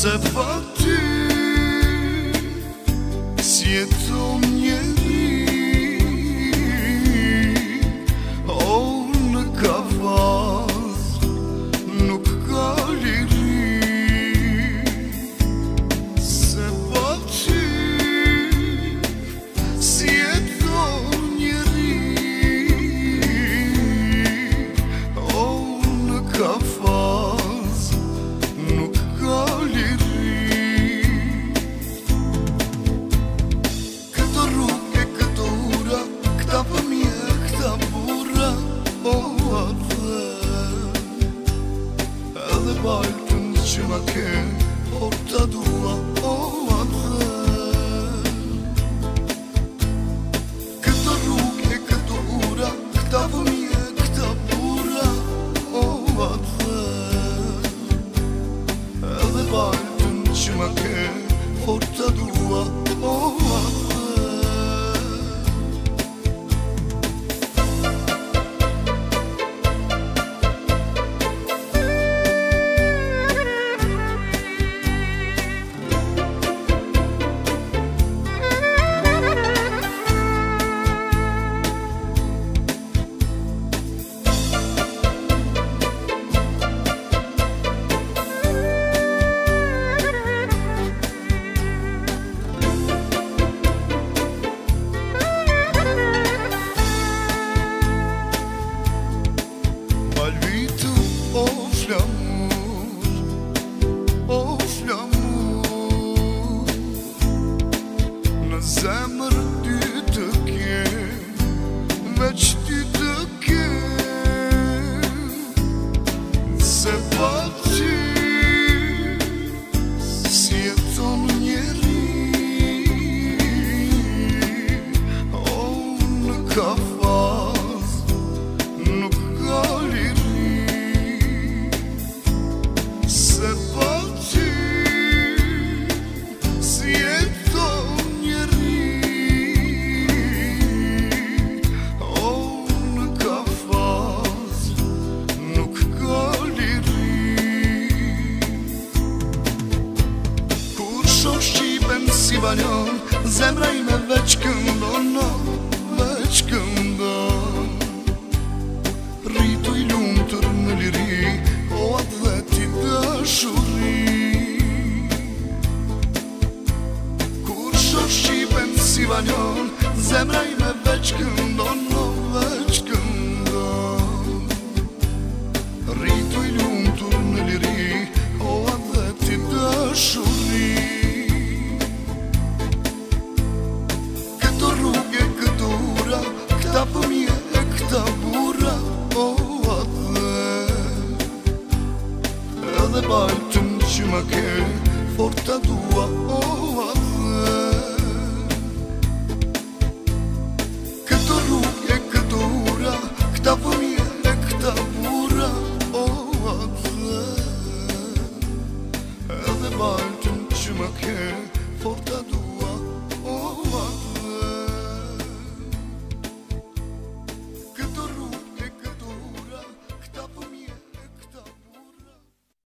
suffocating. Që ma ke Por ta dua O atë Këtë rrugë, këtë ura Këta pëmje, këta bura O atë Edhe bajtën që ma ke Por ta dua O bitch. Balon Zemra ime veç këndon no, Veç këndon. Rritu i lumëtër në liri O atë dhe ti dëshuri Kur shoh shqipen si balon Zemra ime veç këndon bura O atë Edhe bajtën që ma